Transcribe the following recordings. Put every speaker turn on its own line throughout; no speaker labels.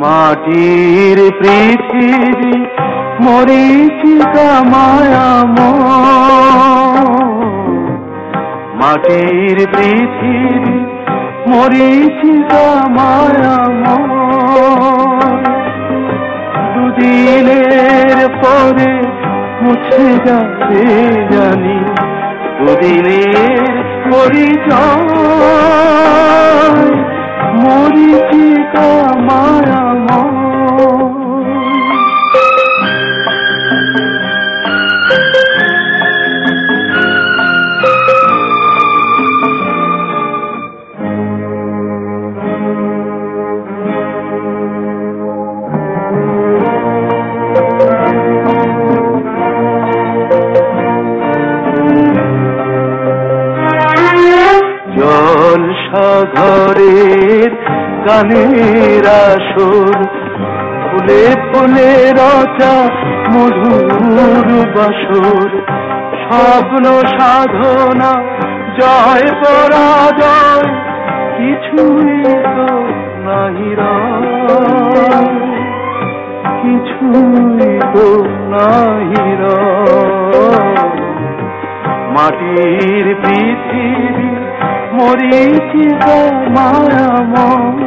মাটির পৃথিবী মরিচিকা মায়াম মাটির পৃথিবী মরিচিকা মায়াম দুদিনের পরে মুছে যাবে জানি। দুদিনের পরিচয় মরিচিকা মায়াময় জল সাগরের গানের আসর, ফুলে ফুলে রচা মধুর বাসর স্বপ্ন সাধনা, জয় পরাজয়, কিছুই তো নাহি কিছুই তো নাহি। মাটির পৃথিবী মরিচিকা মায়াময়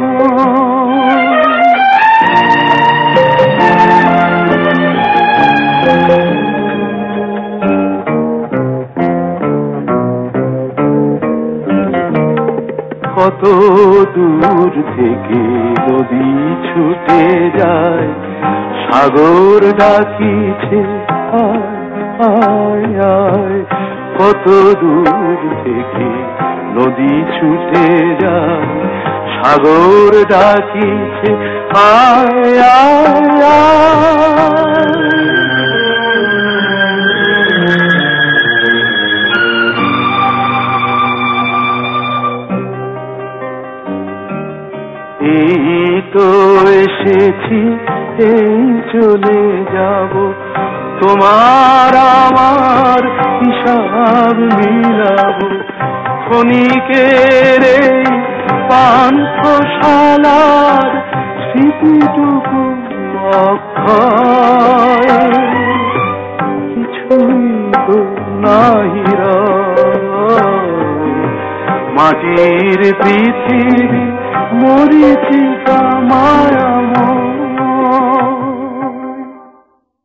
কত দূর থেকে নদী ছুটে যায় সাগর ডাকিছে আয়। কত দূর থেকে নদী ছুটে যায় সাগর ডাকিছে আয় এই তো এসেছি এই চলে যাব তোমার আমার ক্ষণিকের পান্থশালার স্মৃতিটুকু অক্ষয়। কিছুই তো মাটির পৃথিবী মরিচিকা মায়াময়